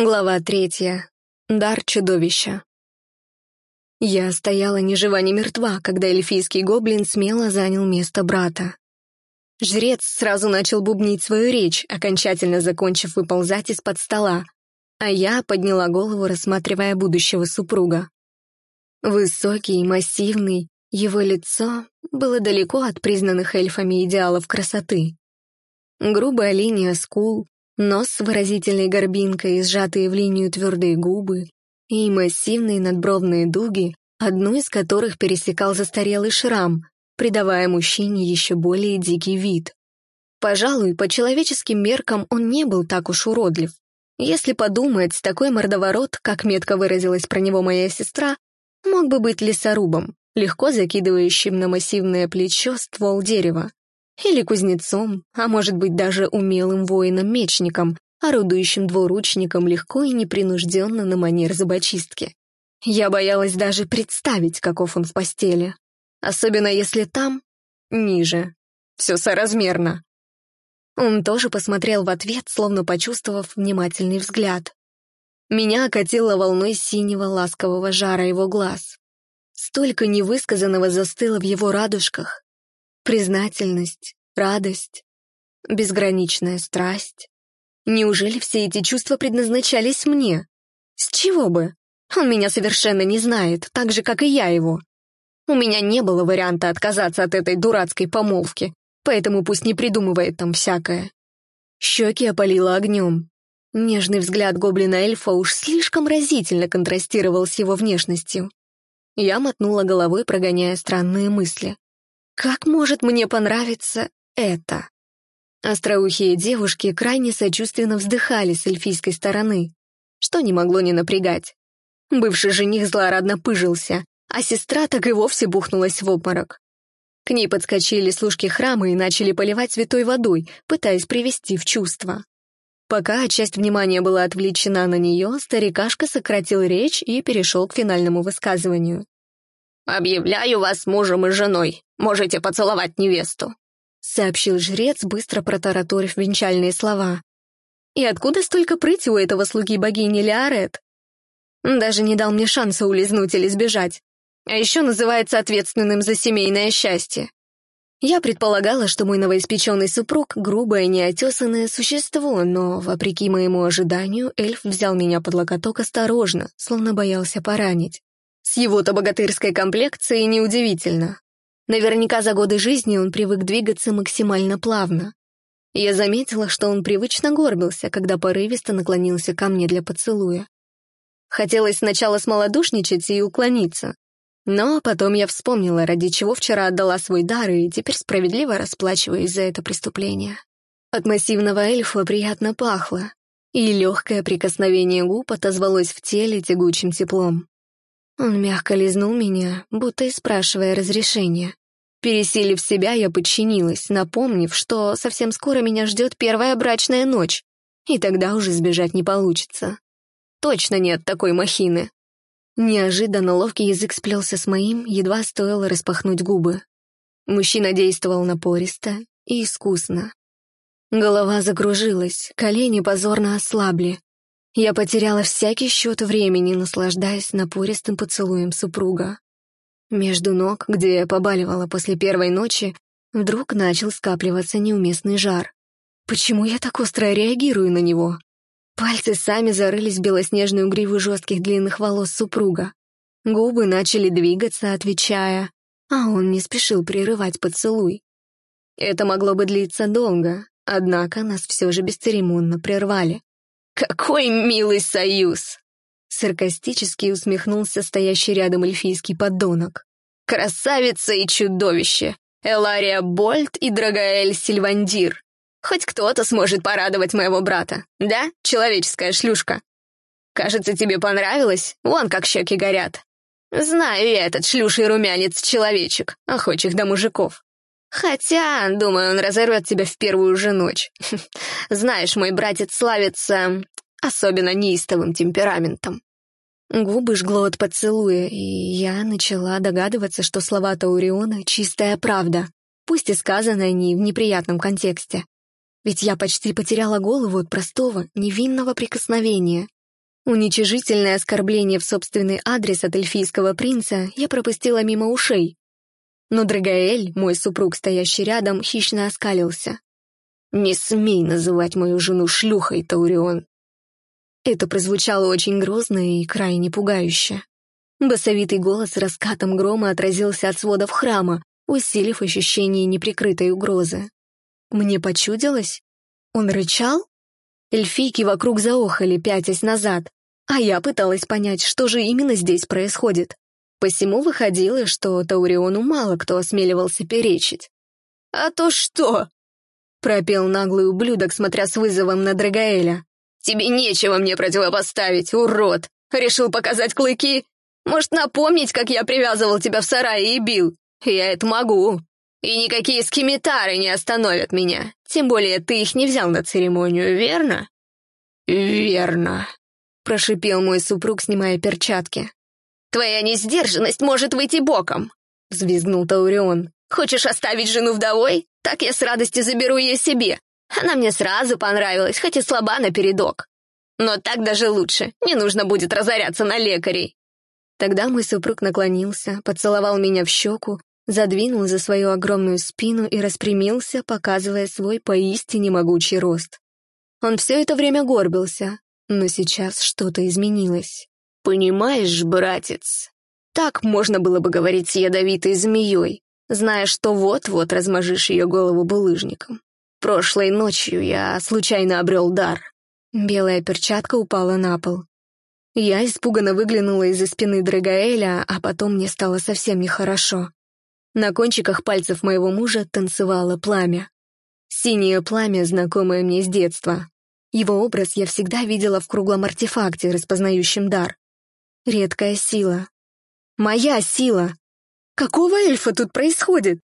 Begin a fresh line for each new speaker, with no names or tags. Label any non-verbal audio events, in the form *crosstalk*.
Глава третья. Дар чудовища. Я стояла ни жива, ни мертва, когда эльфийский гоблин смело занял место брата. Жрец сразу начал бубнить свою речь, окончательно закончив выползать из-под стола, а я подняла голову, рассматривая будущего супруга. Высокий, массивный, его лицо было далеко от признанных эльфами идеалов красоты. Грубая линия скул, Нос с выразительной горбинкой, сжатые в линию твердые губы и массивные надбровные дуги, одну из которых пересекал застарелый шрам, придавая мужчине еще более дикий вид. Пожалуй, по человеческим меркам он не был так уж уродлив. Если подумать, такой мордоворот, как метко выразилась про него моя сестра, мог бы быть лесорубом, легко закидывающим на массивное плечо ствол дерева. Или кузнецом, а может быть даже умелым воином-мечником, орудующим двуручником легко и непринужденно на манер зубочистки. Я боялась даже представить, каков он в постели. Особенно если там, ниже. Все соразмерно. Он тоже посмотрел в ответ, словно почувствовав внимательный взгляд. Меня окатило волной синего ласкового жара его глаз. Столько невысказанного застыло в его радужках, признательность, радость, безграничная страсть. Неужели все эти чувства предназначались мне? С чего бы? Он меня совершенно не знает, так же, как и я его. У меня не было варианта отказаться от этой дурацкой помолвки, поэтому пусть не придумывает там всякое. Щеки опалило огнем. Нежный взгляд гоблина-эльфа уж слишком разительно контрастировал с его внешностью. Я мотнула головой, прогоняя странные мысли. Как может мне понравиться это? Остроухие девушки крайне сочувственно вздыхали с эльфийской стороны, что не могло не напрягать. Бывший жених злорадно пыжился, а сестра так и вовсе бухнулась в обморок. К ней подскочили служки храма и начали поливать святой водой, пытаясь привести в чувство. Пока часть внимания была отвлечена на нее, старикашка сократил речь и перешел к финальному высказыванию. «Объявляю вас мужем и женой. Можете поцеловать невесту», — сообщил жрец, быстро протараторив венчальные слова. «И откуда столько прыти у этого слуги богини Леорет?» Даже не дал мне шанса улизнуть или сбежать. А еще называется ответственным за семейное счастье. Я предполагала, что мой новоиспеченный супруг — грубое, неотесанное существо, но, вопреки моему ожиданию, эльф взял меня под локоток осторожно, словно боялся поранить. С его-то богатырской комплекцией неудивительно. Наверняка за годы жизни он привык двигаться максимально плавно. Я заметила, что он привычно горбился, когда порывисто наклонился ко мне для поцелуя. Хотелось сначала смолодушничать и уклониться. Но потом я вспомнила, ради чего вчера отдала свой дар, и теперь справедливо расплачиваюсь за это преступление. От массивного эльфа приятно пахло, и легкое прикосновение губ отозвалось в теле тягучим теплом. Он мягко лизнул меня, будто и спрашивая разрешения. Пересилив себя, я подчинилась, напомнив, что совсем скоро меня ждет первая брачная ночь, и тогда уже сбежать не получится. Точно нет такой махины. Неожиданно ловкий язык сплелся с моим, едва стоило распахнуть губы. Мужчина действовал напористо и искусно. Голова закружилась, колени позорно ослабли, я потеряла всякий счет времени, наслаждаясь напористым поцелуем супруга. Между ног, где я побаливала после первой ночи, вдруг начал скапливаться неуместный жар. Почему я так остро реагирую на него? Пальцы сами зарылись в белоснежную гриву жестких длинных волос супруга. Губы начали двигаться, отвечая, а он не спешил прерывать поцелуй. Это могло бы длиться долго, однако нас все же бесцеремонно прервали. «Какой милый союз!» Саркастически усмехнулся стоящий рядом эльфийский поддонок. «Красавица и чудовище! Элария Больт и Драгаэль Сильвандир! Хоть кто-то сможет порадовать моего брата, да, человеческая шлюшка? Кажется, тебе понравилось? Вон как щеки горят. Знаю я этот шлюший румянец-человечек, охочих до мужиков. Хотя, думаю, он разорвет тебя в первую же ночь. *laughs* Знаешь, мой братец славится особенно неистовым темпераментом. Губы жгло от поцелуя, и я начала догадываться, что слова Тауриона — чистая правда, пусть и сказанная не в неприятном контексте. Ведь я почти потеряла голову от простого, невинного прикосновения. Уничижительное оскорбление в собственный адрес от эльфийского принца я пропустила мимо ушей. Но Драгоэль, мой супруг, стоящий рядом, хищно оскалился. «Не смей называть мою жену шлюхой, Таурион!» Это прозвучало очень грозно и крайне пугающе. Басовитый голос раскатом грома отразился от сводов храма, усилив ощущение неприкрытой угрозы. Мне почудилось? Он рычал? Эльфийки вокруг заохали, пятясь назад, а я пыталась понять, что же именно здесь происходит. Посему выходило, что Тауриону мало кто осмеливался перечить. «А то что?» — пропел наглый ублюдок, смотря с вызовом на Драгоэля. «Тебе нечего мне противопоставить, урод! Решил показать клыки? Может, напомнить, как я привязывал тебя в сарае и бил? Я это могу. И никакие скимитары не остановят меня. Тем более ты их не взял на церемонию, верно?» «Верно», — прошипел мой супруг, снимая перчатки. «Твоя несдержанность может выйти боком», — взвизгнул Таурион. «Хочешь оставить жену вдовой? Так я с радостью заберу ее себе. Она мне сразу понравилась, хоть и слаба напередок. Но так даже лучше, не нужно будет разоряться на лекарей». Тогда мой супруг наклонился, поцеловал меня в щеку, задвинул за свою огромную спину и распрямился, показывая свой поистине могучий рост. Он все это время горбился, но сейчас что-то изменилось. «Понимаешь, братец, так можно было бы говорить с ядовитой змеей, зная, что вот-вот размажешь ее голову булыжником. Прошлой ночью я случайно обрел дар». Белая перчатка упала на пол. Я испуганно выглянула из-за спины Драгоэля, а потом мне стало совсем нехорошо. На кончиках пальцев моего мужа танцевало пламя. Синее пламя, знакомое мне с детства. Его образ я всегда видела в круглом артефакте, распознающем дар. Редкая сила. Моя сила! Какого эльфа тут происходит?